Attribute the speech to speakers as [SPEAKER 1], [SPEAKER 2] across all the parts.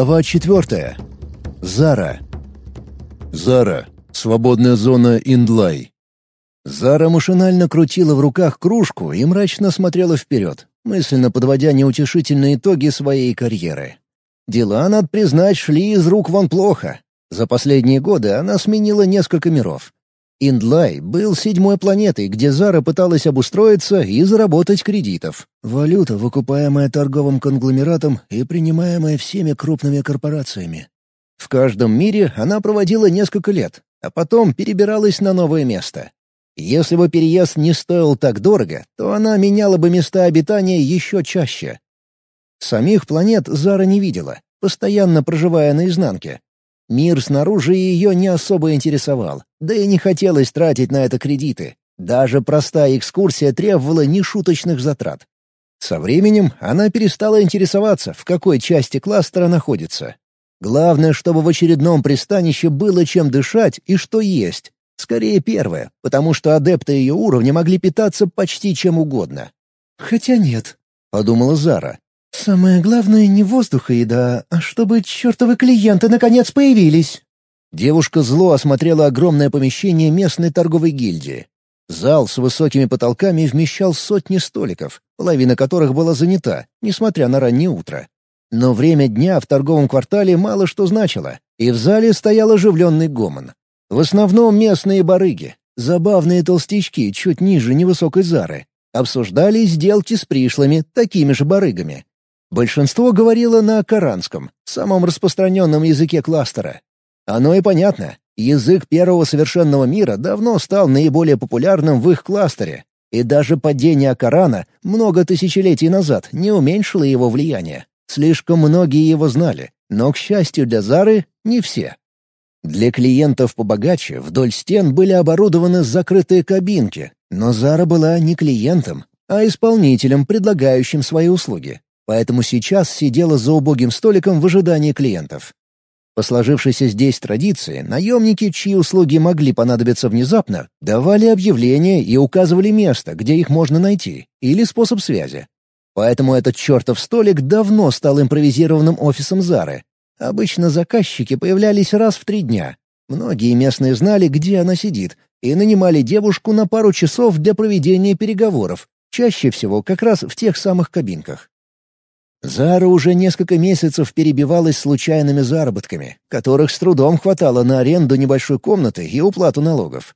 [SPEAKER 1] Глава четвертая. Зара. Зара. Свободная зона Индлай. Зара машинально крутила в руках кружку и мрачно смотрела вперед, мысленно подводя неутешительные итоги своей карьеры. Дела, надо признать, шли из рук вон плохо. За последние годы она сменила несколько миров. Индлай был седьмой планетой, где Зара пыталась обустроиться и заработать кредитов. Валюта, выкупаемая торговым конгломератом и принимаемая всеми крупными корпорациями. В каждом мире она проводила несколько лет, а потом перебиралась на новое место. Если бы переезд не стоил так дорого, то она меняла бы места обитания еще чаще. Самих планет Зара не видела, постоянно проживая на изнанке, Мир снаружи ее не особо интересовал, да и не хотелось тратить на это кредиты. Даже простая экскурсия требовала нешуточных затрат. Со временем она перестала интересоваться, в какой части кластера находится. Главное, чтобы в очередном пристанище было чем дышать и что есть. Скорее первое, потому что адепты ее уровня могли питаться почти чем угодно. «Хотя нет», — подумала Зара. «Самое главное не воздух и еда, а чтобы чертовы клиенты наконец появились». Девушка зло осмотрела огромное помещение местной торговой гильдии. Зал с высокими потолками вмещал сотни столиков, половина которых была занята, несмотря на раннее утро. Но время дня в торговом квартале мало что значило, и в зале стоял оживленный гомон. В основном местные барыги, забавные толстячки чуть ниже невысокой зары, обсуждали сделки с пришлыми, такими же барыгами. Большинство говорило на каранском, самом распространенном языке кластера. Оно и понятно. Язык первого совершенного мира давно стал наиболее популярным в их кластере, и даже падение Корана много тысячелетий назад не уменьшило его влияние. Слишком многие его знали, но, к счастью для Зары, не все. Для клиентов побогаче вдоль стен были оборудованы закрытые кабинки, но Зара была не клиентом, а исполнителем, предлагающим свои услуги поэтому сейчас сидела за убогим столиком в ожидании клиентов. По сложившейся здесь традиции, наемники, чьи услуги могли понадобиться внезапно, давали объявления и указывали место, где их можно найти, или способ связи. Поэтому этот чертов столик давно стал импровизированным офисом Зары. Обычно заказчики появлялись раз в три дня. Многие местные знали, где она сидит, и нанимали девушку на пару часов для проведения переговоров, чаще всего как раз в тех самых кабинках. Зара уже несколько месяцев перебивалась случайными заработками, которых с трудом хватало на аренду небольшой комнаты и уплату налогов.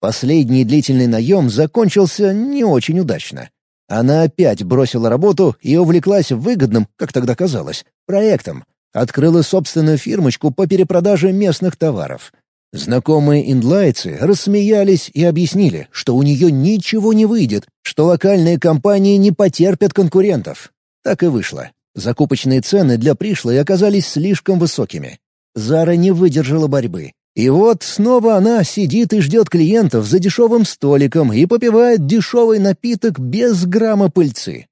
[SPEAKER 1] Последний длительный наем закончился не очень удачно. Она опять бросила работу и увлеклась выгодным, как тогда казалось, проектом. Открыла собственную фирмочку по перепродаже местных товаров. Знакомые индлайцы рассмеялись и объяснили, что у нее ничего не выйдет, что локальные компании не потерпят конкурентов, так и вышло. Закупочные цены для пришлой оказались слишком высокими. Зара не выдержала борьбы. И вот снова она сидит и ждет клиентов за дешевым столиком и попивает дешевый напиток без грамма пыльцы.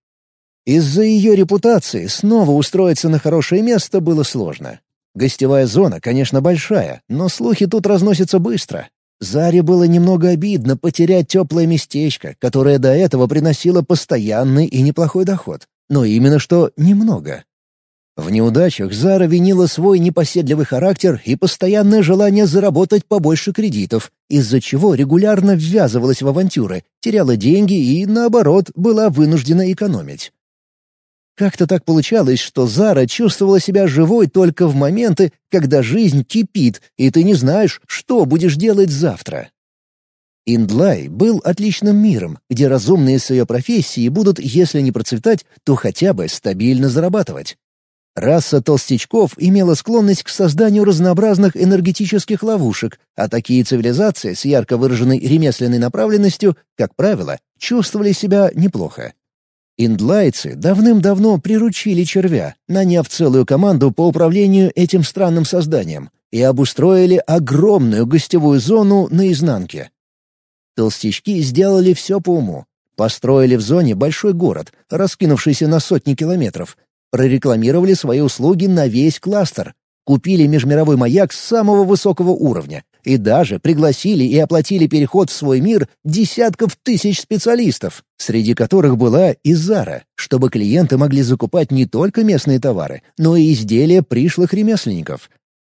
[SPEAKER 1] Из-за ее репутации снова устроиться на хорошее место было сложно. Гостевая зона, конечно, большая, но слухи тут разносятся быстро. Заре было немного обидно потерять теплое местечко, которое до этого приносило постоянный и неплохой доход но именно что немного. В неудачах Зара винила свой непоседливый характер и постоянное желание заработать побольше кредитов, из-за чего регулярно ввязывалась в авантюры, теряла деньги и, наоборот, была вынуждена экономить. Как-то так получалось, что Зара чувствовала себя живой только в моменты, когда жизнь кипит, и ты не знаешь, что будешь делать завтра. Индлай был отличным миром, где разумные с ее профессии будут, если не процветать, то хотя бы стабильно зарабатывать. Раса толстячков имела склонность к созданию разнообразных энергетических ловушек, а такие цивилизации с ярко выраженной ремесленной направленностью, как правило, чувствовали себя неплохо. Индлайцы давным-давно приручили червя, наняв целую команду по управлению этим странным созданием, и обустроили огромную гостевую зону на изнанке. Толстячки сделали все по уму. Построили в зоне большой город, раскинувшийся на сотни километров. Прорекламировали свои услуги на весь кластер. Купили межмировой маяк самого высокого уровня. и даже пригласили и оплатили переход в свой мир десятков тысяч специалистов, среди которых была и Зара, чтобы клиенты могли закупать не только местные товары, но и изделия пришлых ремесленников.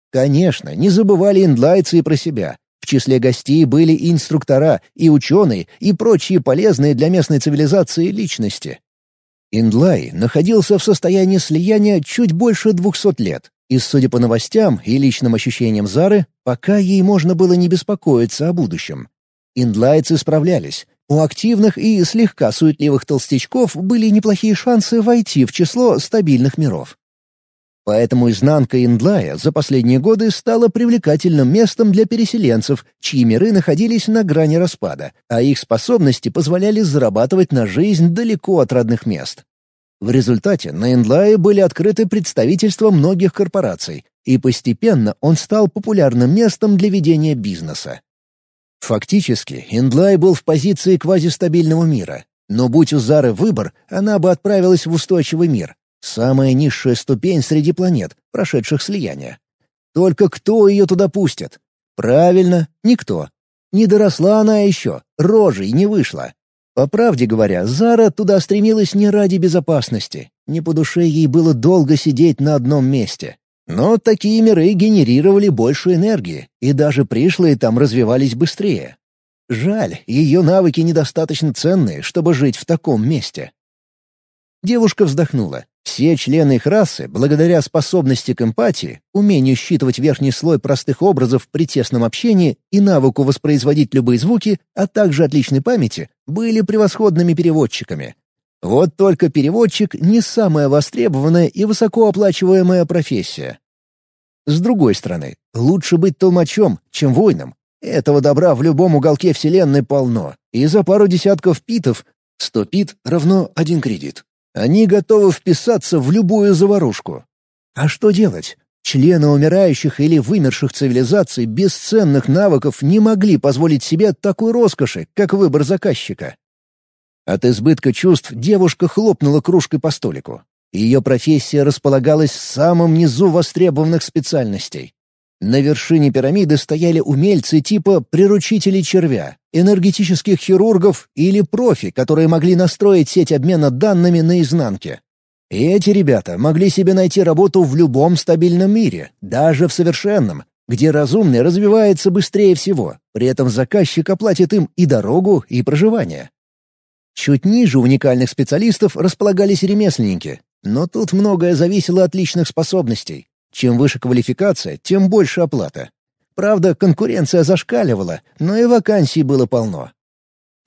[SPEAKER 1] Конечно, не забывали индлайцы и про себя. В числе гостей были и инструктора, и ученые, и прочие полезные для местной цивилизации личности. Индлай находился в состоянии слияния чуть больше двухсот лет, и, судя по новостям и личным ощущениям Зары, пока ей можно было не беспокоиться о будущем. Индлайцы справлялись. У активных и слегка суетливых толстячков были неплохие шансы войти в число стабильных миров. Поэтому изнанка Индлая за последние годы стала привлекательным местом для переселенцев, чьи миры находились на грани распада, а их способности позволяли зарабатывать на жизнь далеко от родных мест. В результате на Инлае были открыты представительства многих корпораций, и постепенно он стал популярным местом для ведения бизнеса. Фактически, Индлай был в позиции квазистабильного мира, но будь у Зары выбор, она бы отправилась в устойчивый мир, самая низшая ступень среди планет, прошедших слияние. Только кто ее туда пустит? Правильно, никто. Не доросла она еще, рожей не вышла. По правде говоря, Зара туда стремилась не ради безопасности. Не по душе ей было долго сидеть на одном месте. Но такие миры генерировали больше энергии, и даже пришлые там развивались быстрее. Жаль, ее навыки недостаточно ценные, чтобы жить в таком месте. Девушка вздохнула. Все члены их расы, благодаря способности к эмпатии, умению считывать верхний слой простых образов при тесном общении и навыку воспроизводить любые звуки, а также отличной памяти, были превосходными переводчиками. Вот только переводчик — не самая востребованная и высокооплачиваемая профессия. С другой стороны, лучше быть толмачом, чем воином. Этого добра в любом уголке Вселенной полно, и за пару десятков питов — сто пит равно один кредит они готовы вписаться в любую заварушку. А что делать? Члены умирающих или вымерших цивилизаций без ценных навыков не могли позволить себе такой роскоши, как выбор заказчика. От избытка чувств девушка хлопнула кружкой по столику. Ее профессия располагалась в самом низу востребованных специальностей. На вершине пирамиды стояли умельцы типа приручителей червя, энергетических хирургов или профи, которые могли настроить сеть обмена данными наизнанке. И эти ребята могли себе найти работу в любом стабильном мире, даже в совершенном, где разумный развивается быстрее всего, при этом заказчик оплатит им и дорогу, и проживание. Чуть ниже уникальных специалистов располагались ремесленники, но тут многое зависело от личных способностей. Чем выше квалификация, тем больше оплата. Правда, конкуренция зашкаливала, но и вакансий было полно.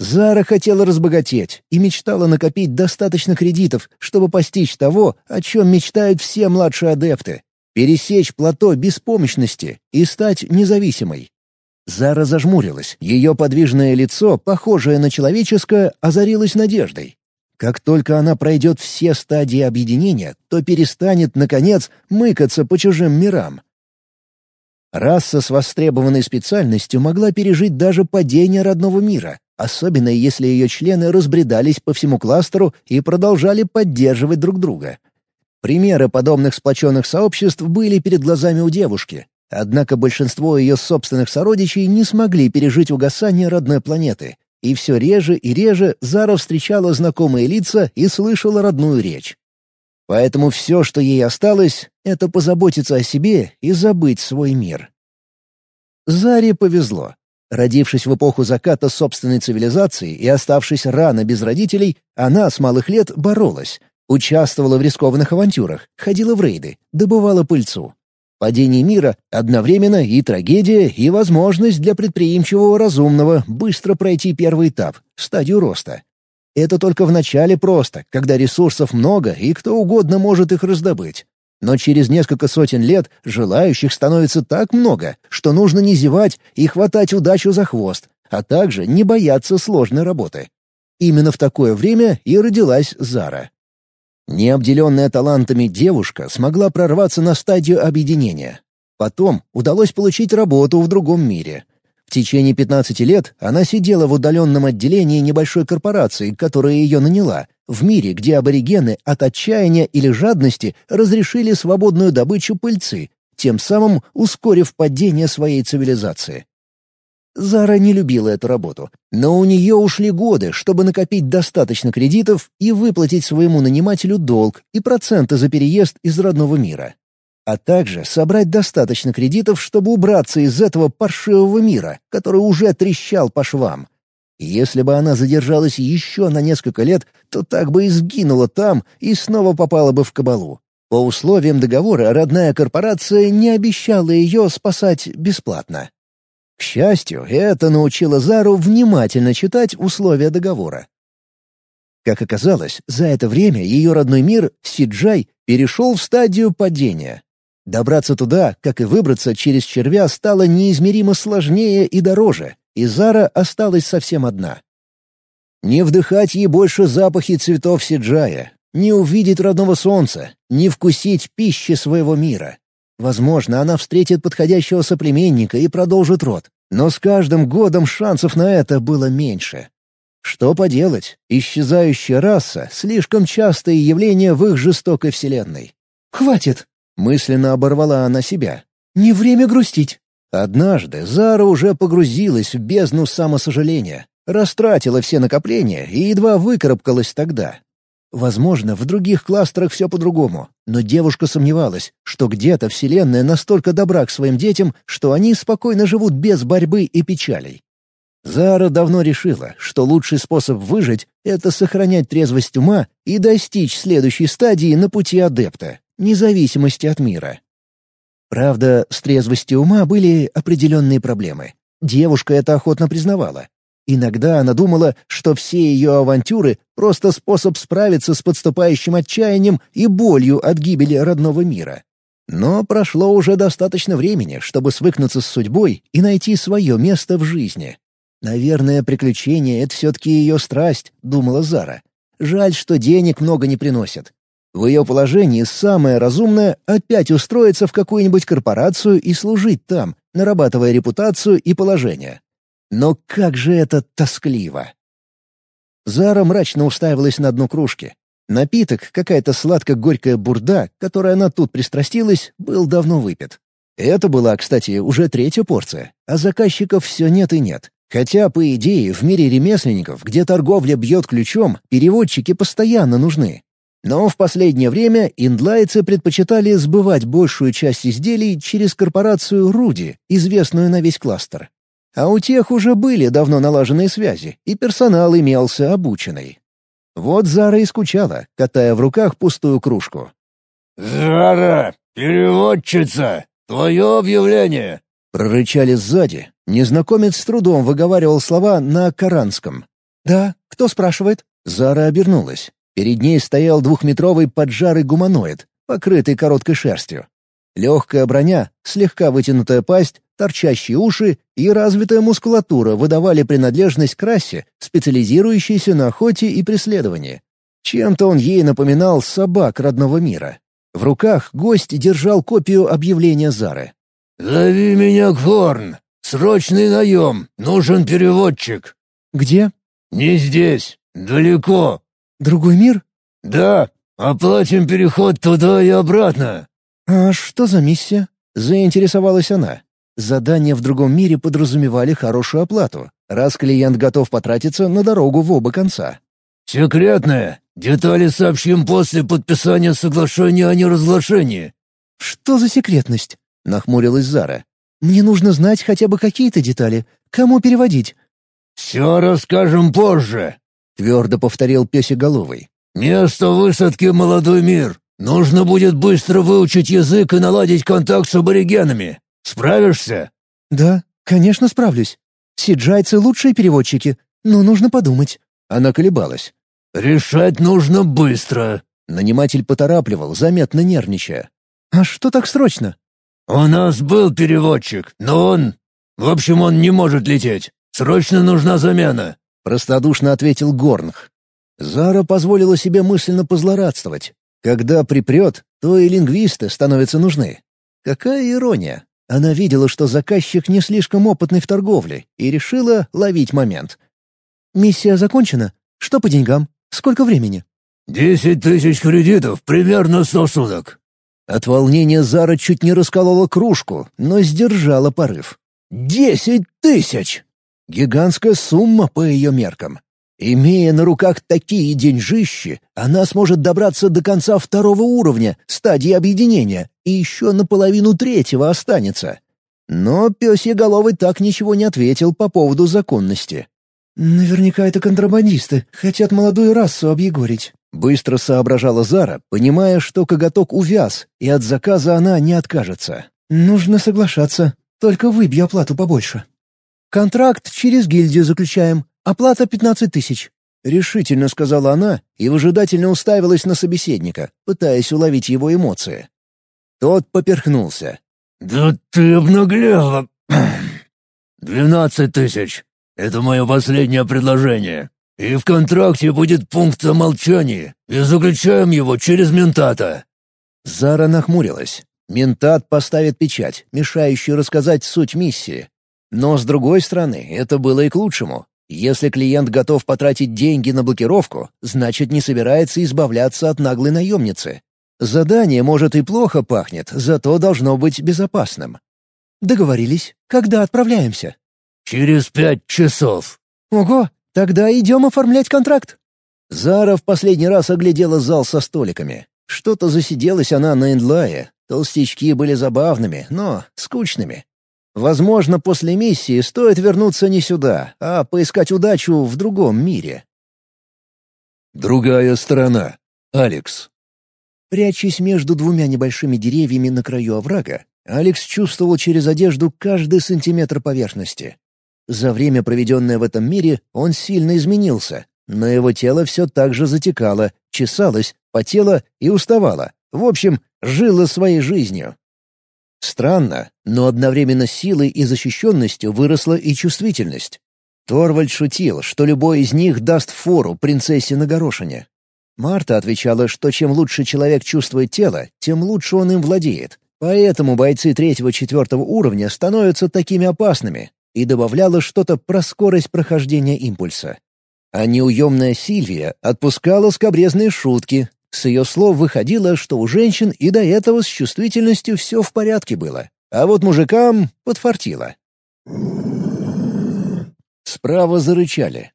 [SPEAKER 1] Зара хотела разбогатеть и мечтала накопить достаточно кредитов, чтобы постичь того, о чем мечтают все младшие адепты — пересечь плато беспомощности и стать независимой. Зара зажмурилась, ее подвижное лицо, похожее на человеческое, озарилось надеждой. Как только она пройдет все стадии объединения, то перестанет, наконец, мыкаться по чужим мирам. Раса с востребованной специальностью могла пережить даже падение родного мира, особенно если ее члены разбредались по всему кластеру и продолжали поддерживать друг друга. Примеры подобных сплоченных сообществ были перед глазами у девушки, однако большинство ее собственных сородичей не смогли пережить угасание родной планеты, и все реже и реже Зара встречала знакомые лица и слышала родную речь. Поэтому все, что ей осталось, — это позаботиться о себе и забыть свой мир. Заре повезло. Родившись в эпоху заката собственной цивилизации и оставшись рано без родителей, она с малых лет боролась, участвовала в рискованных авантюрах, ходила в рейды, добывала пыльцу. Падение мира — одновременно и трагедия, и возможность для предприимчивого разумного быстро пройти первый этап — стадию роста. Это только в начале просто, когда ресурсов много и кто угодно может их раздобыть. Но через несколько сотен лет желающих становится так много, что нужно не зевать и хватать удачу за хвост, а также не бояться сложной работы. Именно в такое время и родилась Зара. Необделенная талантами девушка смогла прорваться на стадию объединения. Потом удалось получить работу в другом мире. В течение 15 лет она сидела в удаленном отделении небольшой корпорации, которая ее наняла, в мире, где аборигены от отчаяния или жадности разрешили свободную добычу пыльцы, тем самым ускорив падение своей цивилизации. Зара не любила эту работу, но у нее ушли годы, чтобы накопить достаточно кредитов и выплатить своему нанимателю долг и проценты за переезд из родного мира. А также собрать достаточно кредитов, чтобы убраться из этого паршивого мира, который уже трещал по швам. Если бы она задержалась еще на несколько лет, то так бы и сгинула там и снова попала бы в кабалу. По условиям договора родная корпорация не обещала ее спасать бесплатно. К счастью, это научило Зару внимательно читать условия договора. Как оказалось, за это время ее родной мир, Сиджай, перешел в стадию падения. Добраться туда, как и выбраться через червя, стало неизмеримо сложнее и дороже, и Зара осталась совсем одна. Не вдыхать ей больше запахи цветов Сиджая, не увидеть родного солнца, не вкусить пищи своего мира. Возможно, она встретит подходящего соплеменника и продолжит род, но с каждым годом шансов на это было меньше. Что поделать, исчезающая раса — слишком частое явление в их жестокой вселенной. «Хватит!» — мысленно оборвала она себя. «Не время грустить!» Однажды Зара уже погрузилась в бездну самосожаления, растратила все накопления и едва выкарабкалась тогда, Возможно, в других кластерах все по-другому, но девушка сомневалась, что где-то Вселенная настолько добра к своим детям, что они спокойно живут без борьбы и печалей. Зара давно решила, что лучший способ выжить — это сохранять трезвость ума и достичь следующей стадии на пути адепта, независимости от мира. Правда, с трезвостью ума были определенные проблемы. Девушка это охотно признавала. Иногда она думала, что все ее авантюры — просто способ справиться с подступающим отчаянием и болью от гибели родного мира. Но прошло уже достаточно времени, чтобы свыкнуться с судьбой и найти свое место в жизни. «Наверное, приключения — это все-таки ее страсть», — думала Зара. «Жаль, что денег много не приносят. В ее положении самое разумное — опять устроиться в какую-нибудь корпорацию и служить там, нарабатывая репутацию и положение. Но как же это тоскливо! Зара мрачно уставилась на дно кружки. Напиток, какая-то сладко-горькая бурда, которой она тут пристрастилась, был давно выпит. Это была, кстати, уже третья порция, а заказчиков все нет и нет. Хотя, по идее, в мире ремесленников, где торговля бьет ключом, переводчики постоянно нужны. Но в последнее время индлайцы предпочитали сбывать большую часть изделий через корпорацию «Руди», известную на весь кластер. А у тех уже были давно налаженные связи, и персонал имелся обученный. Вот Зара и скучала, катая в руках пустую кружку.
[SPEAKER 2] «Зара, переводчица, твое объявление!»
[SPEAKER 1] Прорычали сзади. Незнакомец с трудом выговаривал слова на каранском. «Да, кто спрашивает?» Зара обернулась. Перед ней стоял двухметровый поджарый гуманоид, покрытый короткой шерстью. Легкая броня, слегка вытянутая пасть, торчащие уши и развитая мускулатура выдавали принадлежность к расе, специализирующейся на охоте и преследовании. Чем-то он ей напоминал собак родного мира. В руках гость держал копию объявления Зары.
[SPEAKER 2] «Зови меня Горн. Срочный наем. Нужен переводчик».
[SPEAKER 1] «Где?»
[SPEAKER 2] «Не здесь. Далеко».
[SPEAKER 1] «Другой мир?»
[SPEAKER 2] «Да. Оплатим переход туда и обратно».
[SPEAKER 1] «А что за миссия?» — заинтересовалась она. Задания в другом мире подразумевали хорошую оплату, раз клиент готов потратиться на дорогу в оба конца.
[SPEAKER 2] «Секретное. Детали сообщим после подписания соглашения о неразглашении».
[SPEAKER 1] «Что за секретность?» — нахмурилась Зара. «Мне нужно знать хотя бы какие-то детали. Кому переводить?»
[SPEAKER 2] «Все расскажем позже», — твердо повторил Песеголовый. «Место высадки — молодой мир. Нужно будет быстро выучить язык и наладить контакт с аборигенами. Справишься?»
[SPEAKER 1] «Да, конечно, справлюсь. Сиджайцы — лучшие переводчики, но нужно подумать». Она колебалась.
[SPEAKER 2] «Решать нужно быстро», —
[SPEAKER 1] наниматель поторапливал, заметно нервничая. «А что так срочно?»
[SPEAKER 2] «У нас был переводчик, но он... В общем, он не может лететь. Срочно нужна замена», —
[SPEAKER 1] простодушно ответил Горнх. Зара позволила себе мысленно позлорадствовать. Когда припрет, то и лингвисты становятся нужны. Какая ирония. Она видела, что заказчик не слишком опытный в торговле, и решила ловить момент. «Миссия закончена? Что по деньгам? Сколько времени?»
[SPEAKER 2] «Десять тысяч кредитов, примерно сто суток».
[SPEAKER 1] От волнения Зара чуть не расколола кружку, но сдержала порыв. Десять тысяч! Гигантская сумма по ее меркам. Имея на руках такие деньжищи, она сможет добраться до конца второго уровня, стадии объединения, и еще наполовину третьего останется. Но пёсьеголовый так ничего не ответил по поводу законности.
[SPEAKER 3] «Наверняка это контрабандисты, хотят молодую расу объегорить», —
[SPEAKER 1] быстро соображала Зара, понимая, что коготок увяз, и от заказа она не откажется.
[SPEAKER 3] «Нужно соглашаться, только выбью оплату побольше».
[SPEAKER 1] «Контракт через гильдию заключаем. Оплата пятнадцать тысяч», — решительно сказала она и выжидательно уставилась на собеседника, пытаясь уловить его эмоции. Тот поперхнулся.
[SPEAKER 2] «Да ты обнаглела! Двенадцать тысяч. Это мое последнее предложение. И в контракте будет пункт о молчании, и заключаем его через ментата».
[SPEAKER 1] Зара нахмурилась. Ментат поставит печать, мешающую рассказать суть миссии. Но, с другой стороны, это было и к лучшему. Если клиент готов потратить деньги на блокировку, значит, не собирается избавляться от наглой наемницы. Задание, может, и плохо пахнет, зато должно быть безопасным. Договорились. Когда отправляемся?
[SPEAKER 2] Через пять часов.
[SPEAKER 1] Ого, тогда идем оформлять контракт. Зара в последний раз оглядела зал со столиками. Что-то засиделась она на Эндлае, Толстячки были забавными, но скучными. Возможно, после миссии стоит вернуться не сюда, а поискать удачу в другом мире.
[SPEAKER 2] Другая сторона. Алекс.
[SPEAKER 1] Прячась между двумя небольшими деревьями на краю оврага, Алекс чувствовал через одежду каждый сантиметр поверхности. За время, проведенное в этом мире, он сильно изменился, но его тело все так же затекало, чесалось, потело и уставало. В общем, жило своей жизнью. Странно, но одновременно силой и защищенностью выросла и чувствительность. Торвальд шутил, что любой из них даст фору принцессе на горошине. Марта отвечала, что чем лучше человек чувствует тело, тем лучше он им владеет. Поэтому бойцы третьего-четвертого уровня становятся такими опасными, и добавляла что-то про скорость прохождения импульса. А неуемная Сильвия отпускала скобрезные шутки, с ее слов выходило, что у женщин и до этого с чувствительностью все в порядке было, а вот мужикам подфартило. Справа зарычали.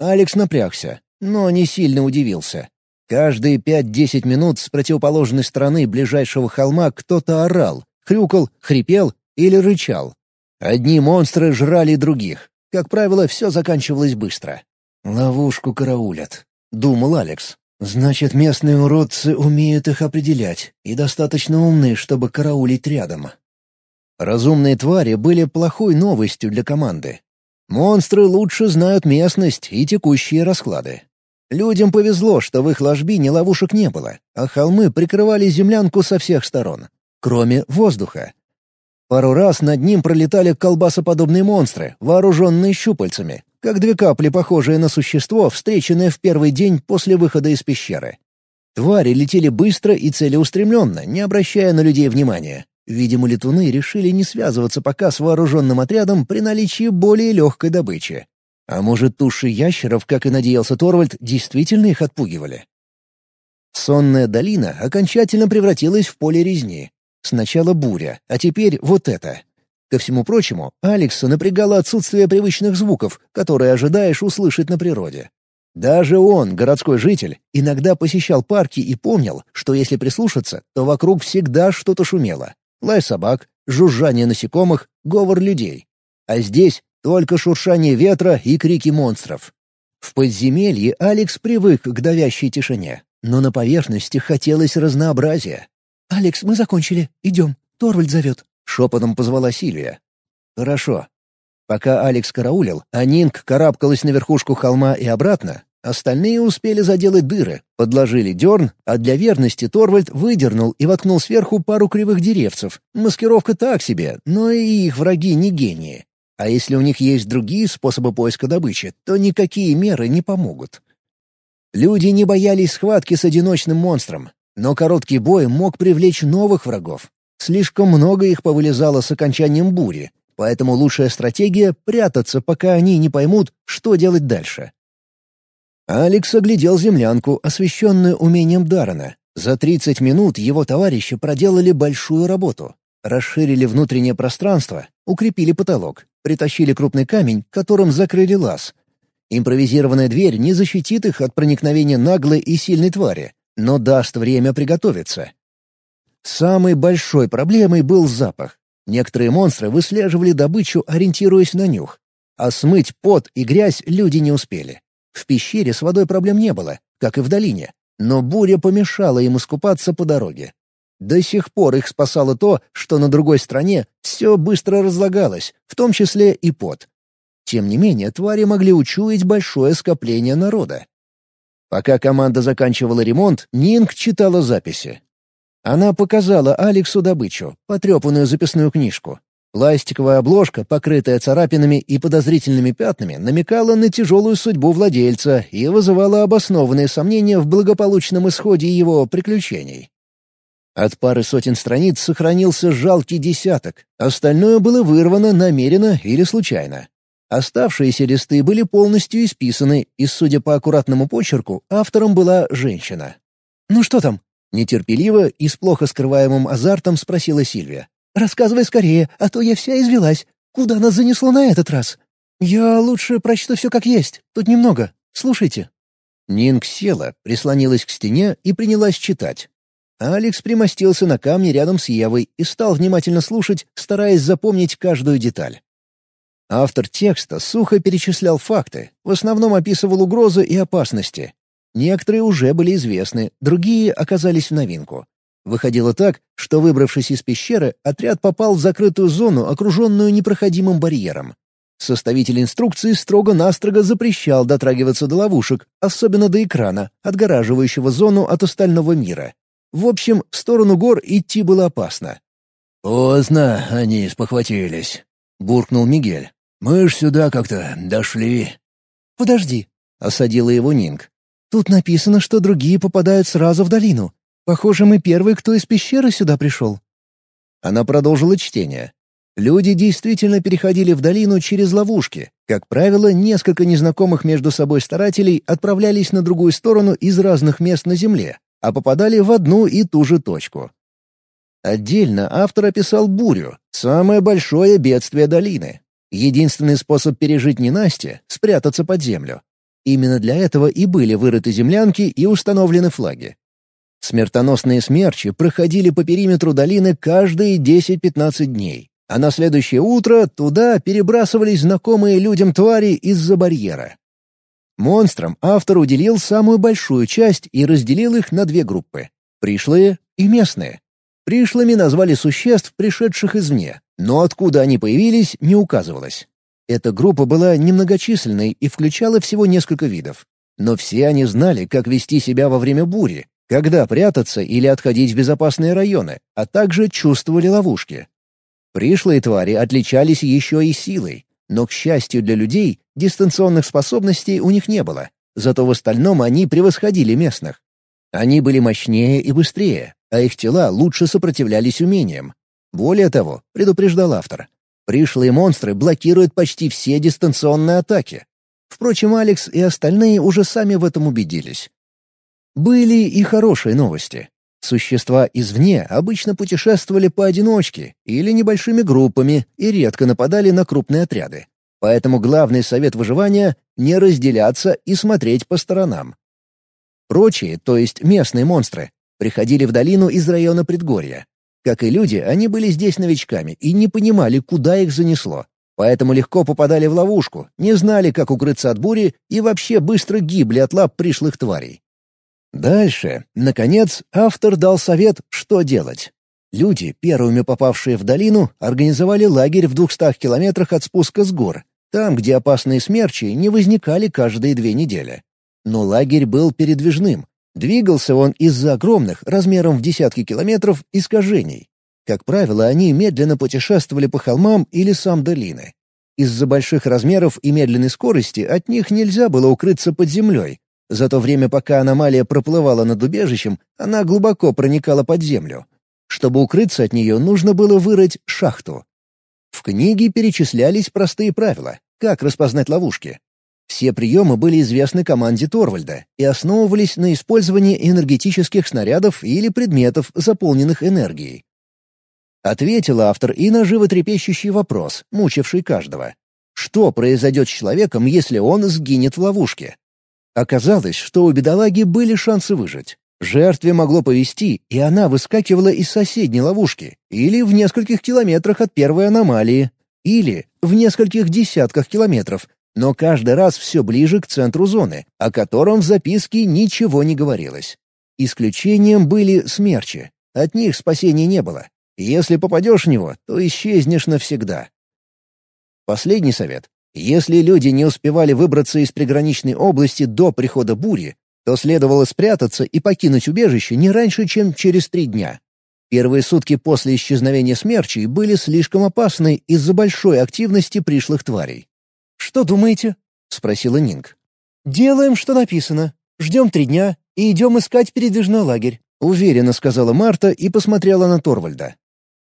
[SPEAKER 1] Алекс напрягся, но не сильно удивился. Каждые пять-десять минут с противоположной стороны ближайшего холма кто-то орал, хрюкал, хрипел или рычал. Одни монстры жрали других. Как правило, все заканчивалось быстро. «Ловушку караулят», — думал Алекс. Значит, местные уродцы умеют их определять и достаточно умны, чтобы караулить рядом. Разумные твари были плохой новостью для команды. Монстры лучше знают местность и текущие расклады. Людям повезло, что в их ложбине ловушек не было, а холмы прикрывали землянку со всех сторон, кроме воздуха. Пару раз над ним пролетали колбасоподобные монстры, вооруженные щупальцами, как две капли, похожие на существо, встреченное в первый день после выхода из пещеры. Твари летели быстро и целеустремленно, не обращая на людей внимания. Видимо, летуны решили не связываться пока с вооруженным отрядом при наличии более легкой добычи. А может, туши ящеров, как и надеялся Торвальд, действительно их отпугивали? Сонная долина окончательно превратилась в поле резни. Сначала буря, а теперь вот это. Ко всему прочему, Алекса напрягало отсутствие привычных звуков, которые ожидаешь услышать на природе. Даже он, городской житель, иногда посещал парки и помнил, что если прислушаться, то вокруг всегда что-то шумело. Лай собак, жужжание насекомых, говор людей. А здесь только шуршание ветра и крики монстров. В подземелье Алекс привык к давящей тишине, но на поверхности хотелось разнообразия. «Алекс, мы закончили. Идем. Торвальд зовет». — шепотом позвала Сильвия. «Хорошо». Пока Алекс караулил, а Нинг карабкалась на верхушку холма и обратно, остальные успели заделать дыры, подложили дерн, а для верности Торвальд выдернул и воткнул сверху пару кривых деревцев. Маскировка так себе, но и их враги не гении. А если у них есть другие способы поиска добычи, то никакие меры не помогут. Люди не боялись схватки с одиночным монстром, но короткий бой мог привлечь новых врагов. Слишком много их повылезало с окончанием бури, поэтому лучшая стратегия — прятаться, пока они не поймут, что делать дальше. Алекс оглядел землянку, освещенную умением Даррена. За 30 минут его товарищи проделали большую работу. Расширили внутреннее пространство, укрепили потолок, притащили крупный камень, которым закрыли лаз. Импровизированная дверь не защитит их от проникновения наглой и сильной твари, но даст время приготовиться. Самой большой проблемой был запах. Некоторые монстры выслеживали добычу, ориентируясь на нюх. А смыть пот и грязь люди не успели. В пещере с водой проблем не было, как и в долине, но буря помешала им искупаться по дороге. До сих пор их спасало то, что на другой стороне все быстро разлагалось, в том числе и пот. Тем не менее, твари могли учуять большое скопление народа. Пока команда заканчивала ремонт, Нинг читала записи. Она показала Алексу добычу, потрепанную записную книжку. Пластиковая обложка, покрытая царапинами и подозрительными пятнами, намекала на тяжелую судьбу владельца и вызывала обоснованные сомнения в благополучном исходе его приключений. От пары сотен страниц сохранился жалкий десяток, остальное было вырвано намеренно или случайно. Оставшиеся листы были полностью исписаны, и, судя по аккуратному почерку, автором была женщина. «Ну что там?» — нетерпеливо и с плохо скрываемым азартом спросила Сильвия. «Рассказывай скорее, а то я вся извелась. Куда нас занесло на этот раз?» «Я лучше прочту все как есть. Тут немного. Слушайте». Нинг села, прислонилась к стене и принялась читать. Алекс примостился на камне рядом с Евой и стал внимательно слушать, стараясь запомнить каждую деталь. Автор текста сухо перечислял факты, в основном описывал угрозы и опасности. Некоторые уже были известны, другие оказались в новинку. Выходило так, что, выбравшись из пещеры, отряд попал в закрытую зону, окруженную непроходимым барьером. Составитель инструкции строго-настрого запрещал дотрагиваться до ловушек, особенно до экрана, отгораживающего зону от остального мира. В общем, в сторону гор идти было опасно.
[SPEAKER 2] «Поздно они спохватились», — буркнул Мигель. Мы ж сюда как-то дошли».
[SPEAKER 3] «Подожди», — осадила его Нинг. «Тут написано, что другие попадают сразу в долину. Похоже, мы первые, кто из пещеры сюда пришел».
[SPEAKER 1] Она продолжила чтение. Люди действительно переходили в долину через ловушки. Как правило, несколько незнакомых между собой старателей отправлялись на другую сторону из разных мест на Земле, а попадали в одну и ту же точку. Отдельно автор описал бурю, самое большое бедствие долины. Единственный способ пережить ненастье — спрятаться под землю. Именно для этого и были вырыты землянки и установлены флаги. Смертоносные смерчи проходили по периметру долины каждые 10-15 дней, а на следующее утро туда перебрасывались знакомые людям твари из-за барьера. Монстрам автор уделил самую большую часть и разделил их на две группы — пришлые и местные. Пришлыми назвали существ, пришедших извне, но откуда они появились, не указывалось. Эта группа была немногочисленной и включала всего несколько видов. Но все они знали, как вести себя во время бури, когда прятаться или отходить в безопасные районы, а также чувствовали ловушки. Пришлые твари отличались еще и силой, но, к счастью для людей, дистанционных способностей у них не было, зато в остальном они превосходили местных. Они были мощнее и быстрее, а их тела лучше сопротивлялись умениям. Более того, предупреждал автор, пришлые монстры блокируют почти все дистанционные атаки. Впрочем, Алекс и остальные уже сами в этом убедились. Были и хорошие новости. Существа извне обычно путешествовали поодиночке или небольшими группами и редко нападали на крупные отряды. Поэтому главный совет выживания — не разделяться и смотреть по сторонам. Прочие, то есть местные монстры, приходили в долину из района предгорья. Как и люди, они были здесь новичками и не понимали, куда их занесло. Поэтому легко попадали в ловушку, не знали, как укрыться от бури и вообще быстро гибли от лап пришлых тварей. Дальше, наконец, автор дал совет, что делать. Люди, первыми попавшие в долину, организовали лагерь в двухстах километрах от спуска с гор, там, где опасные смерчи не возникали каждые две недели. Но лагерь был передвижным, Двигался он из-за огромных, размером в десятки километров, искажений. Как правило, они медленно путешествовали по холмам и лесам долины. Из-за больших размеров и медленной скорости от них нельзя было укрыться под землей. За то время, пока аномалия проплывала над убежищем, она глубоко проникала под землю. Чтобы укрыться от нее, нужно было вырыть шахту. В книге перечислялись простые правила, как распознать ловушки. Все приемы были известны команде Торвальда и основывались на использовании энергетических снарядов или предметов, заполненных энергией. — ответил автор и на животрепещущий вопрос, мучивший каждого. Что произойдет с человеком, если он сгинет в ловушке? Оказалось, что у бедолаги были шансы выжить. Жертве могло повести, и она выскакивала из соседней ловушки, или в нескольких километрах от первой аномалии, или в нескольких десятках километров, но каждый раз все ближе к центру зоны, о котором в записке ничего не говорилось. Исключением были смерчи. От них спасения не было. Если попадешь в него, то исчезнешь навсегда. Последний совет. Если люди не успевали выбраться из приграничной области до прихода бури, то следовало спрятаться и покинуть убежище не раньше, чем через три дня. Первые сутки после исчезновения смерчей были слишком опасны из-за большой активности пришлых тварей.
[SPEAKER 3] «Что думаете?» — спросила Нинг. «Делаем, что написано. Ждем три дня и идем искать передвижной лагерь», — уверенно сказала Марта и посмотрела на Торвальда.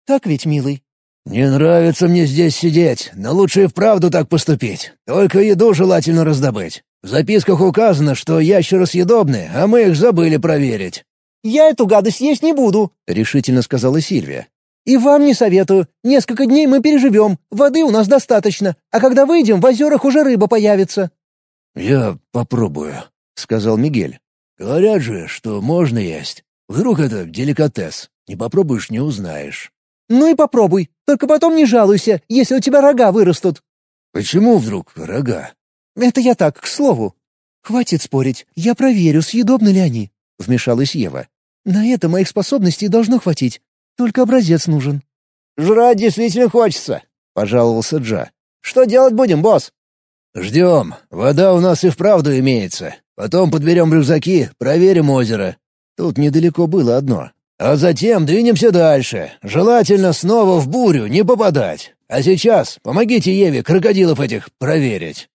[SPEAKER 3] «Так ведь, милый?»
[SPEAKER 2] «Не нравится мне здесь сидеть, но лучше и вправду так поступить. Только еду желательно раздобыть. В записках указано, что ящеры съедобны, а мы их забыли проверить».
[SPEAKER 3] «Я эту гадость есть не буду», — решительно сказала Сильвия. «И вам не советую. Несколько дней мы переживем, воды у нас достаточно, а когда выйдем, в озерах уже рыба появится».
[SPEAKER 2] «Я попробую», — сказал Мигель. «Говорят же, что можно есть. Вдруг это деликатес. Не попробуешь — не узнаешь».
[SPEAKER 3] «Ну и попробуй. Только потом не жалуйся, если у тебя рога вырастут».
[SPEAKER 2] «Почему вдруг рога?»
[SPEAKER 3] «Это я так, к слову». «Хватит спорить. Я проверю, съедобны ли они», — вмешалась Ева. «На это моих способностей должно хватить. Только образец нужен».
[SPEAKER 1] «Жрать действительно хочется», — пожаловался Джа. «Что делать будем, босс?»
[SPEAKER 2] «Ждем. Вода у нас и вправду имеется. Потом подберем рюкзаки, проверим озеро. Тут недалеко было одно. А затем двинемся дальше. Желательно снова в бурю не попадать. А сейчас помогите Еве крокодилов этих проверить».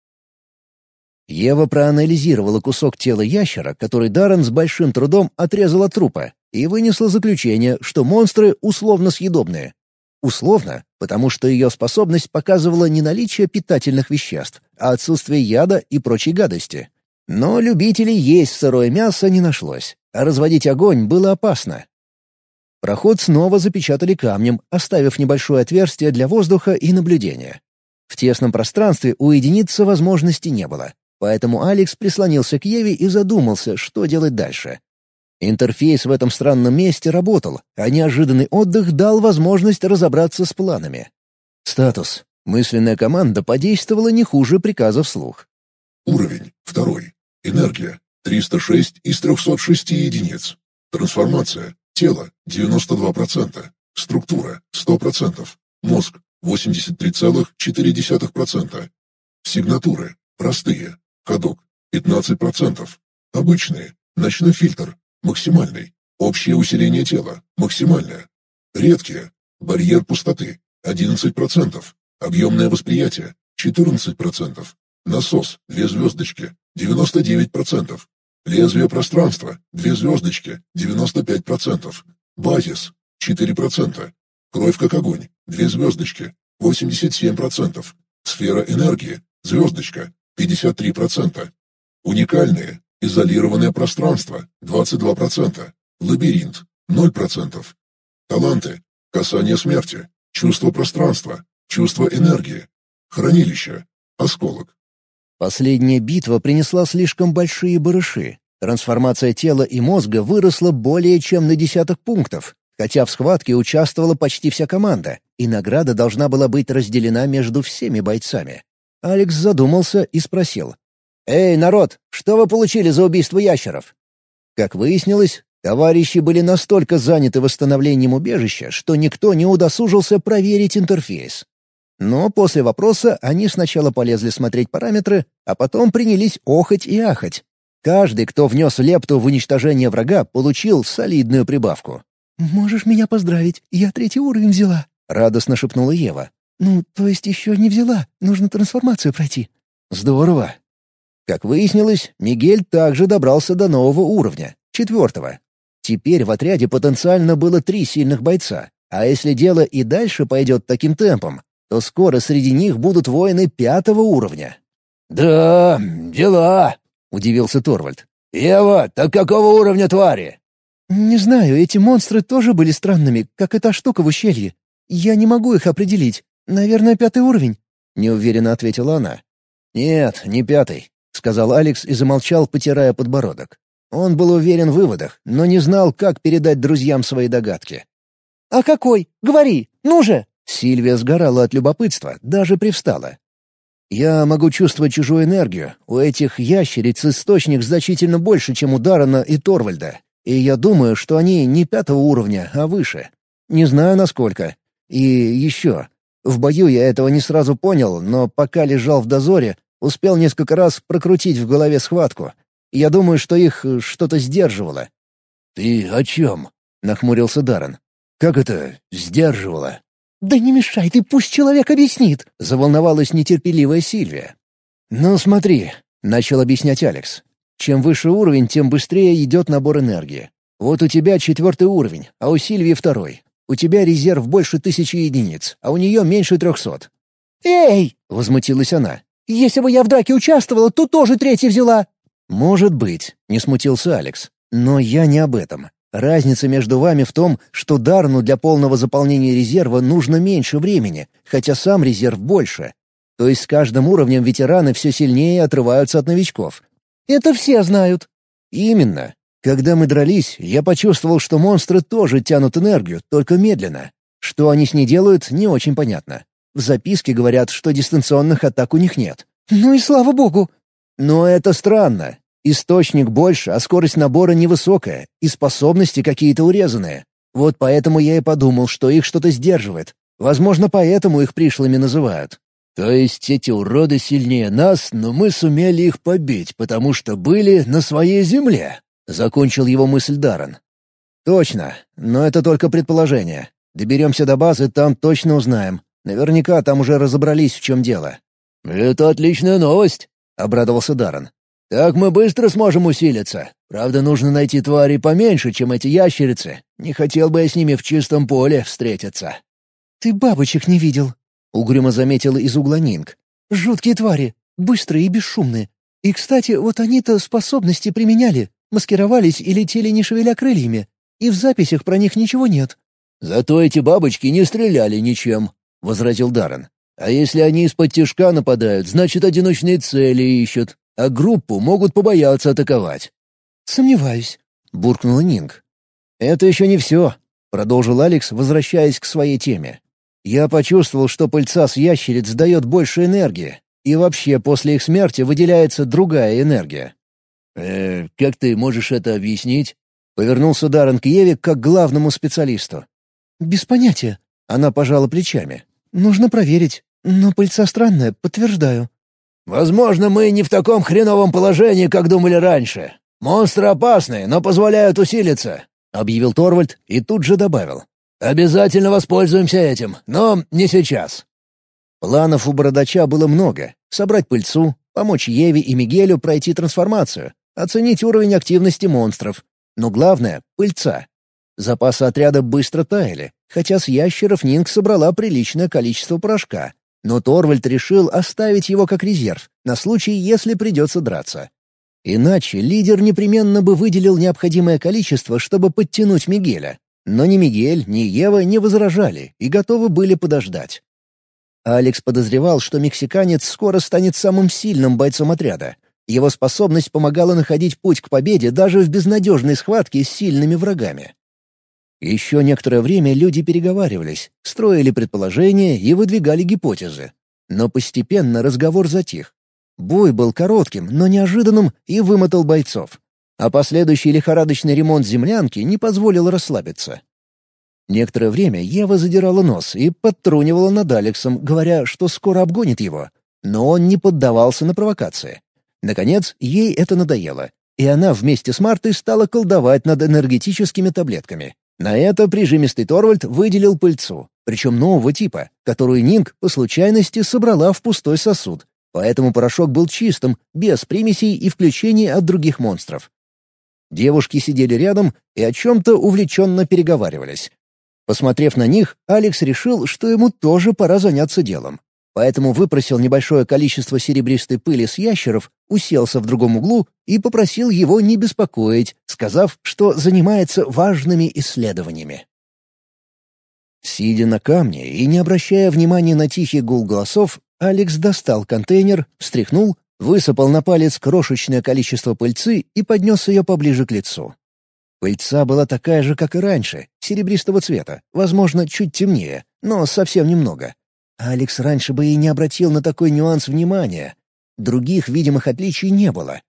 [SPEAKER 1] Ева проанализировала кусок тела ящера, который Даррен с большим трудом отрезал от трупа, и вынесла заключение, что монстры условно съедобные. Условно, потому что ее способность показывала не наличие питательных веществ, а отсутствие яда и прочей гадости. Но любителей есть сырое мясо не нашлось, а разводить огонь было опасно, Проход снова запечатали камнем, оставив небольшое отверстие для воздуха и наблюдения. В тесном пространстве уединиться возможности не было, поэтому Алекс прислонился к Еве и задумался, что делать дальше. Интерфейс в этом странном месте работал, а неожиданный отдых дал возможность разобраться с планами. Статус. Мысленная команда подействовала не хуже приказа вслух.
[SPEAKER 4] Уровень. Второй. Энергия. 306 из 306 единиц. Трансформация. Тело – 92%, структура – 100%, мозг – 83,4%. Сигнатуры – простые, ходок – 15%, обычные, ночной фильтр – максимальный, общее усиление тела – максимальное, редкие, барьер пустоты – 11%, объемное восприятие – 14%, насос – 2 звездочки – 99%, Лезвие пространства – две звездочки, 95%. Базис – 4%. Кровь как огонь – две звездочки, 87%. Сфера энергии – звездочка, 53%. Уникальные, изолированное пространство – 22%. Лабиринт – 0%. Таланты – касание смерти, чувство пространства, чувство энергии, хранилище, осколок.
[SPEAKER 1] Последняя битва принесла слишком большие барыши. Трансформация тела и мозга выросла более чем на десяток пунктов, хотя в схватке участвовала почти вся команда, и награда должна была быть разделена между всеми бойцами. Алекс задумался и спросил. «Эй, народ, что вы получили за убийство ящеров?» Как выяснилось, товарищи были настолько заняты восстановлением убежища, что никто не удосужился проверить интерфейс. Но после вопроса они сначала полезли смотреть параметры, а потом принялись охать и ахать. Каждый, кто внес лепту в уничтожение врага, получил солидную прибавку.
[SPEAKER 3] «Можешь меня поздравить, я третий уровень взяла», — радостно шепнула Ева. «Ну, то есть еще не взяла, нужно трансформацию пройти».
[SPEAKER 1] «Здорово». Как выяснилось, Мигель также добрался до нового уровня, четвертого. Теперь в отряде потенциально было три сильных бойца, а если дело и дальше пойдет таким темпом, то скоро среди них будут воины пятого уровня.
[SPEAKER 2] «Да, дела», — удивился Торвальд. «Ева, так какого уровня твари?»
[SPEAKER 3] «Не знаю, эти монстры тоже были странными, как эта штука в ущелье. Я не могу их определить. Наверное, пятый уровень», — неуверенно ответила она.
[SPEAKER 1] «Нет, не пятый», — сказал Алекс и замолчал, потирая подбородок. Он был уверен в выводах, но не знал, как передать друзьям свои догадки.
[SPEAKER 3] «А какой? Говори! Ну же!»
[SPEAKER 1] Сильвия сгорала от любопытства, даже привстала. «Я могу чувствовать чужую энергию. У этих ящериц источник значительно больше, чем у Дарана и Торвальда. И я думаю, что они не пятого уровня, а выше. Не знаю, насколько. И еще. В бою я этого не сразу понял, но пока лежал в дозоре, успел несколько раз прокрутить в голове схватку. Я думаю, что их э, что-то сдерживало».
[SPEAKER 2] «Ты о чем?» — нахмурился Даррен. «Как это сдерживало?»
[SPEAKER 3] «Да не мешай ты, пусть человек объяснит!»
[SPEAKER 1] — заволновалась нетерпеливая Сильвия. «Ну смотри», — начал объяснять Алекс. «Чем выше уровень, тем быстрее идет набор энергии. Вот у тебя четвертый уровень, а у Сильвии второй. У тебя резерв больше тысячи единиц, а у нее меньше трехсот».
[SPEAKER 3] «Эй!»
[SPEAKER 1] — возмутилась она.
[SPEAKER 3] «Если бы я в драке участвовала, то тоже третий взяла».
[SPEAKER 1] «Может быть», — не смутился Алекс. «Но я не об этом. Разница между вами в том, что Дарну для полного заполнения резерва нужно меньше времени, хотя сам резерв больше. То есть с каждым уровнем ветераны все сильнее отрываются от новичков.
[SPEAKER 3] Это все знают.
[SPEAKER 1] Именно. Когда мы дрались, я почувствовал, что монстры тоже тянут энергию, только медленно. Что они с ней делают, не очень понятно. В записке говорят, что дистанционных атак у них нет.
[SPEAKER 3] Ну и слава богу.
[SPEAKER 1] Но это странно. Источник больше, а скорость набора невысокая, и способности какие-то урезанные. Вот поэтому я и подумал, что их что-то сдерживает. Возможно, поэтому их пришлыми называют.
[SPEAKER 2] То есть эти уроды сильнее нас, но мы сумели их побить, потому что были на своей земле. Закончил его мысль Даррен.
[SPEAKER 1] Точно, но это только предположение. Доберемся до базы, там точно узнаем. Наверняка там уже разобрались, в чем дело.
[SPEAKER 2] «Это отличная новость», — обрадовался Даррен. Так мы быстро сможем усилиться. Правда, нужно найти твари поменьше, чем эти ящерицы. Не хотел бы я с ними в чистом поле встретиться».
[SPEAKER 3] «Ты бабочек не видел», —
[SPEAKER 1] угрюмо заметила из угла Нинг.
[SPEAKER 3] «Жуткие твари, быстрые и бесшумные. И, кстати, вот они-то способности применяли, маскировались и летели не шевеля крыльями. И в записях про них ничего нет».
[SPEAKER 2] «Зато эти бабочки не стреляли ничем», — возразил Даррен. «А если они из-под тяжка нападают, значит, одиночные цели ищут а группу могут побояться атаковать».
[SPEAKER 3] «Сомневаюсь», —
[SPEAKER 1] буркнула Нинг. «Это еще не все», — продолжил Алекс, возвращаясь к своей теме. «Я почувствовал, что пыльца с ящериц дает больше энергии, и вообще после их смерти выделяется другая энергия».
[SPEAKER 2] «Э, как ты можешь это объяснить?»
[SPEAKER 1] — повернулся Даррен к Еве как главному специалисту.
[SPEAKER 3] «Без понятия».
[SPEAKER 1] Она пожала плечами.
[SPEAKER 3] «Нужно проверить. Но пыльца странная, подтверждаю.
[SPEAKER 2] «Возможно, мы не в таком хреновом положении, как думали раньше. Монстры опасны, но позволяют усилиться», — объявил Торвальд и тут же добавил. «Обязательно воспользуемся этим, но не сейчас».
[SPEAKER 1] Планов у бородача было много. Собрать пыльцу, помочь Еве и Мигелю пройти трансформацию, оценить уровень активности монстров. Но главное — пыльца. Запасы отряда быстро таяли, хотя с ящеров Нинг собрала приличное количество порошка, но Торвальд решил оставить его как резерв, на случай, если придется драться. Иначе лидер непременно бы выделил необходимое количество, чтобы подтянуть Мигеля. Но ни Мигель, ни Ева не возражали и готовы были подождать. Алекс подозревал, что мексиканец скоро станет самым сильным бойцом отряда. Его способность помогала находить путь к победе даже в безнадежной схватке с сильными врагами. Еще некоторое время люди переговаривались, строили предположения и выдвигали гипотезы. Но постепенно разговор затих. Бой был коротким, но неожиданным и вымотал бойцов. А последующий лихорадочный ремонт землянки не позволил расслабиться. Некоторое время Ева задирала нос и подтрунивала над Алексом, говоря, что скоро обгонит его. Но он не поддавался на провокации. Наконец, ей это надоело, и она вместе с Мартой стала колдовать над энергетическими таблетками. На это прижимистый Торвальд выделил пыльцу, причем нового типа, которую Нинг по случайности собрала в пустой сосуд, поэтому порошок был чистым, без примесей и включений от других монстров. Девушки сидели рядом и о чем-то увлеченно переговаривались. Посмотрев на них, Алекс решил, что ему тоже пора заняться делом поэтому выпросил небольшое количество серебристой пыли с ящеров, уселся в другом углу и попросил его не беспокоить, сказав, что занимается важными исследованиями. Сидя на камне и не обращая внимания на тихий гул голосов, Алекс достал контейнер, встряхнул, высыпал на палец крошечное количество пыльцы и поднес ее поближе к лицу. Пыльца была такая же, как и раньше, серебристого цвета, возможно, чуть темнее, но совсем немного. Алекс раньше бы и не обратил на такой нюанс внимания. Других видимых отличий не было.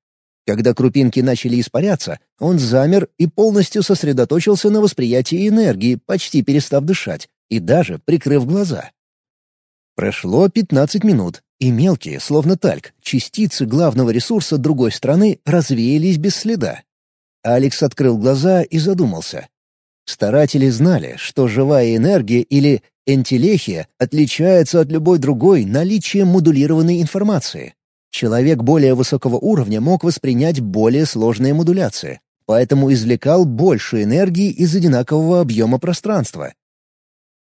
[SPEAKER 1] Когда крупинки начали испаряться, он замер и полностью сосредоточился на восприятии энергии, почти перестав дышать, и даже прикрыв глаза. Прошло 15 минут, и мелкие, словно тальк, частицы главного ресурса другой страны развеялись без следа. Алекс открыл глаза и задумался. Старатели знали, что живая энергия или энтелехия отличается от любой другой наличием модулированной информации. Человек более высокого уровня мог воспринять более сложные модуляции, поэтому извлекал больше энергии из одинакового объема пространства.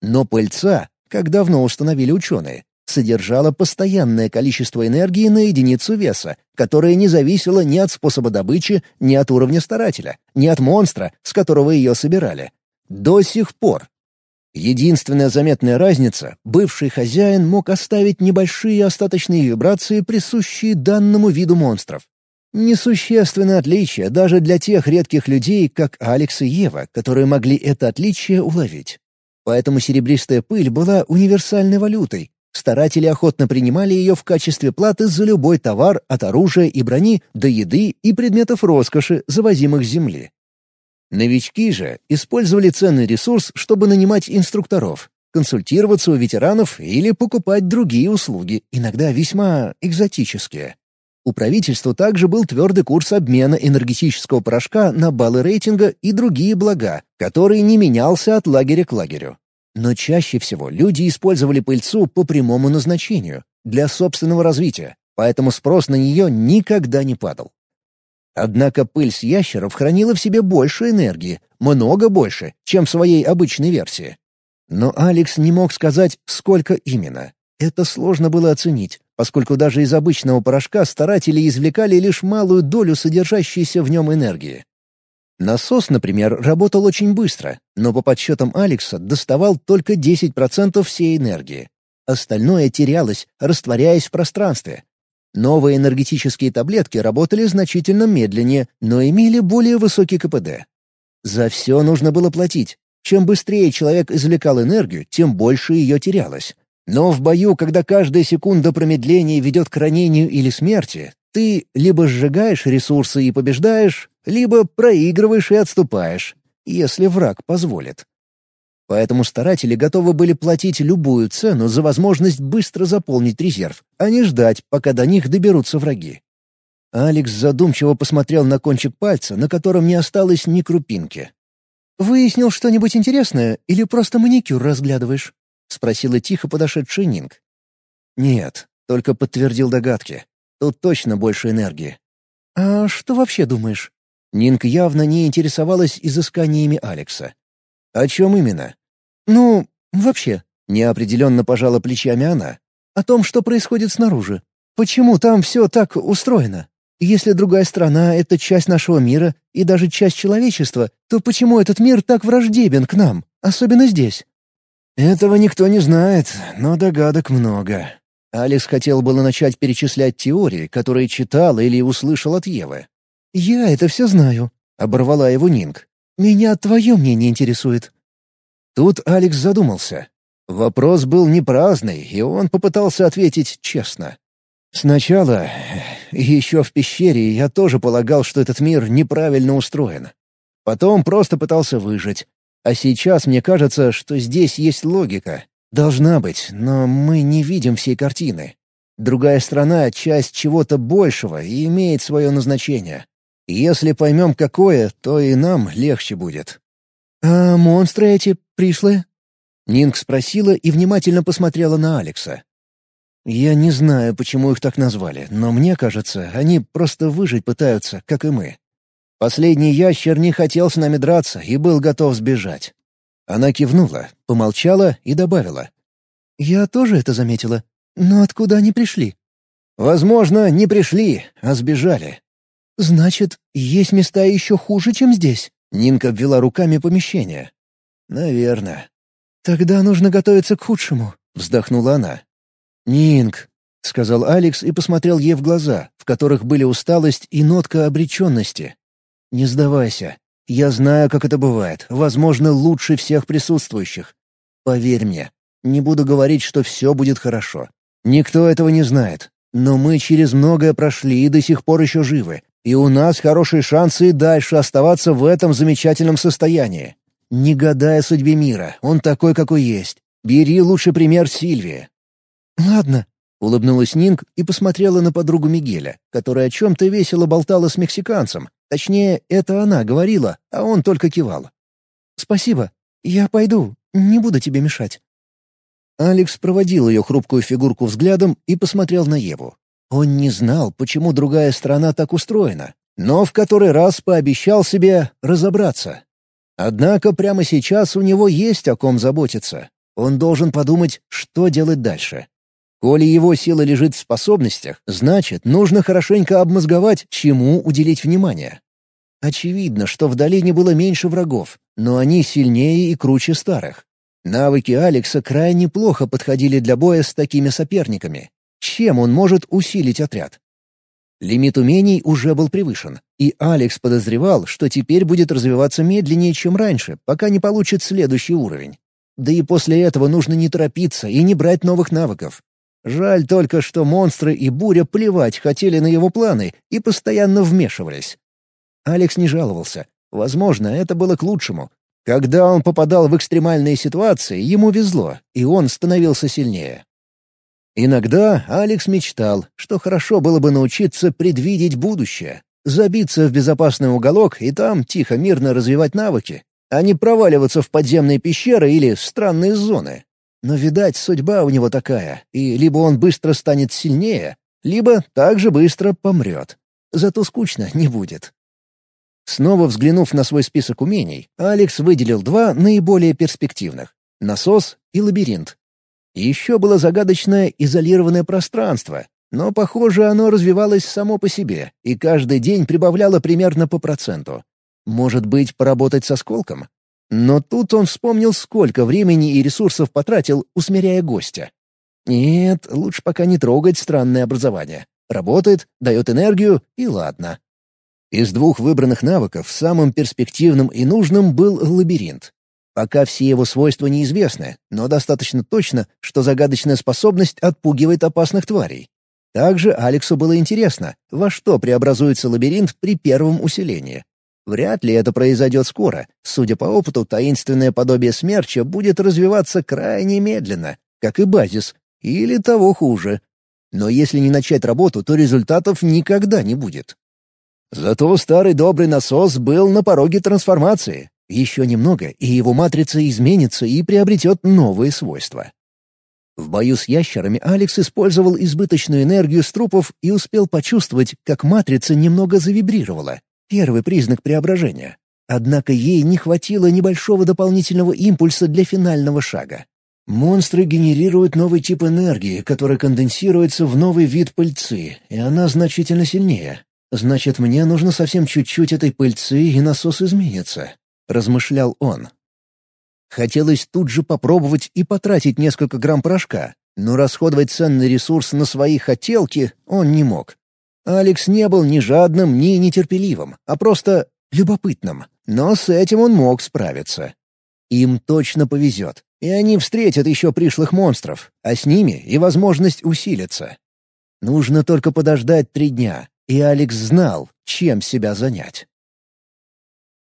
[SPEAKER 1] Но пыльца, как давно установили ученые, содержала постоянное количество энергии на единицу веса, которое не зависело ни от способа добычи, ни от уровня старателя, ни от монстра, с которого ее собирали. До сих пор. Единственная заметная разница — бывший хозяин мог оставить небольшие остаточные вибрации, присущие данному виду монстров. Несущественное отличие даже для тех редких людей, как Алекс и Ева, которые могли это отличие уловить. Поэтому серебристая пыль была универсальной валютой, Старатели охотно принимали ее в качестве платы за любой товар от оружия и брони до еды и предметов роскоши, завозимых с земли. Новички же использовали ценный ресурс, чтобы нанимать инструкторов, консультироваться у ветеранов или покупать другие услуги, иногда весьма экзотические. У правительства также был твердый курс обмена энергетического порошка на баллы рейтинга и другие блага, который не менялся от лагеря к лагерю. Но чаще всего люди использовали пыльцу по прямому назначению, для собственного развития, поэтому спрос на нее никогда не падал. Однако пыль с ящеров хранила в себе больше энергии, много больше, чем в своей обычной версии. Но Алекс не мог сказать, сколько именно. Это сложно было оценить, поскольку даже из обычного порошка старатели извлекали лишь малую долю содержащейся в нем энергии. Насос, например, работал очень быстро, но по подсчетам Алекса доставал только 10% всей энергии. Остальное терялось, растворяясь в пространстве. Новые энергетические таблетки работали значительно медленнее, но имели более высокий КПД. За все нужно было платить. Чем быстрее человек извлекал энергию, тем больше ее терялось. Но в бою, когда каждая секунда промедления ведет к ранению или смерти, ты либо сжигаешь ресурсы и побеждаешь, либо проигрываешь и отступаешь, если враг позволит. Поэтому старатели готовы были платить любую цену за возможность быстро заполнить резерв, а не ждать, пока до них доберутся враги. Алекс задумчиво посмотрел на кончик пальца, на котором не осталось ни крупинки. «Выяснил что-нибудь интересное или просто маникюр разглядываешь?» — спросила тихо подошедший Нинг. «Нет, только подтвердил догадки. Тут точно больше энергии. «А что вообще думаешь?» Нинк явно не интересовалась изысканиями Алекса. «О чем именно?» «Ну, вообще», — неопределенно пожала плечами она. «О том, что происходит снаружи. Почему там все так устроено? Если другая страна — это часть нашего мира и даже часть человечества, то почему этот мир так враждебен к нам, особенно здесь?» «Этого никто не знает, но догадок много», Алекс хотел было начать перечислять теории, которые читал или услышал от Евы. «Я это все знаю», — оборвала его Нинг. «Меня твое мнение интересует». Тут Алекс задумался. Вопрос был не праздный, и он попытался ответить честно. «Сначала, еще в пещере, я тоже полагал, что этот мир неправильно устроен. Потом просто пытался выжить. А сейчас мне кажется, что здесь есть логика, Должна быть, но мы не видим всей картины. Другая страна — часть чего-то большего и имеет свое назначение. Если поймем, какое, то и нам легче будет. «А монстры эти пришлые?» Нинг спросила и внимательно посмотрела на Алекса. «Я не знаю, почему их так назвали, но мне кажется, они просто выжить пытаются, как и мы. Последний ящер не хотел с нами драться и был готов сбежать. Она кивнула, помолчала и добавила. «Я тоже это заметила. Но откуда они пришли?» «Возможно, не пришли, а сбежали». «Значит, есть места еще хуже, чем здесь?» Нинка обвела руками помещение. «Наверное.
[SPEAKER 3] «Тогда нужно готовиться к худшему», —
[SPEAKER 1] вздохнула она. «Нинг», — сказал Алекс и посмотрел ей в глаза, в которых были усталость и нотка обреченности. «Не сдавайся. Я знаю, как это бывает, возможно, лучше всех присутствующих. Поверь мне, не буду говорить, что все будет хорошо. Никто этого не знает. Но мы через многое прошли и до сих пор еще живы. И у нас хорошие шансы и дальше оставаться в этом замечательном состоянии. Не гадая судьбе мира, он такой, какой есть. Бери лучший пример Сильвии».
[SPEAKER 3] «Ладно», —
[SPEAKER 1] улыбнулась Нинг и посмотрела на подругу Мигеля, которая о чем-то весело болтала с мексиканцем, Точнее, это она говорила, а он только кивал.
[SPEAKER 3] «Спасибо. Я пойду. Не буду тебе мешать».
[SPEAKER 1] Алекс проводил ее хрупкую фигурку взглядом и посмотрел на Еву. Он не знал, почему другая страна так устроена, но в который раз пообещал себе разобраться. Однако прямо сейчас у него есть о ком заботиться. Он должен подумать, что делать дальше. Коли его сила лежит в способностях, значит, нужно хорошенько обмозговать, чему уделить внимание. Очевидно, что в долине было меньше врагов, но они сильнее и круче старых. Навыки Алекса крайне плохо подходили для боя с такими соперниками. Чем он может усилить отряд? Лимит умений уже был превышен, и Алекс подозревал, что теперь будет развиваться медленнее, чем раньше, пока не получит следующий уровень. Да и после этого нужно не торопиться и не брать новых навыков. Жаль только, что монстры и буря плевать хотели на его планы и постоянно вмешивались. Алекс не жаловался. Возможно, это было к лучшему. Когда он попадал в экстремальные ситуации, ему везло, и он становился сильнее. Иногда Алекс мечтал, что хорошо было бы научиться предвидеть будущее, забиться в безопасный уголок и там тихо-мирно развивать навыки, а не проваливаться в подземные пещеры или странные зоны. Но, видать, судьба у него такая, и либо он быстро станет сильнее, либо так же быстро помрет. Зато скучно не будет. Снова взглянув на свой список умений, Алекс выделил два наиболее перспективных — насос и лабиринт. Еще было загадочное изолированное пространство, но, похоже, оно развивалось само по себе и каждый день прибавляло примерно по проценту. Может быть, поработать с осколком? Но тут он вспомнил, сколько времени и ресурсов потратил, усмиряя гостя. Нет, лучше пока не трогать странное образование. Работает, дает энергию, и ладно. Из двух выбранных навыков самым перспективным и нужным был лабиринт. Пока все его свойства неизвестны, но достаточно точно, что загадочная способность отпугивает опасных тварей. Также Алексу было интересно, во что преобразуется лабиринт при первом усилении. Вряд ли это произойдет скоро. Судя по опыту, таинственное подобие смерча будет развиваться крайне медленно, как и базис, или того хуже. Но если не начать работу, то результатов никогда не будет. Зато старый добрый насос был на пороге трансформации. Еще немного, и его матрица изменится и приобретет новые свойства. В бою с ящерами Алекс использовал избыточную энергию с трупов и успел почувствовать, как матрица немного завибрировала. Первый признак преображения. Однако ей не хватило небольшого дополнительного импульса для финального шага. Монстры генерируют новый тип энергии, который конденсируется в новый вид пыльцы, и она значительно сильнее. Значит, мне нужно совсем чуть-чуть этой пыльцы, и насос изменится», — размышлял он. Хотелось тут же попробовать и потратить несколько грамм порошка, но расходовать ценный ресурс на свои хотелки он не мог. Алекс не был ни жадным, ни нетерпеливым, а просто любопытным. Но с этим он мог справиться. Им точно повезет, и они встретят еще пришлых монстров, а с ними и возможность усилиться. Нужно только подождать три дня, и Алекс знал, чем себя занять.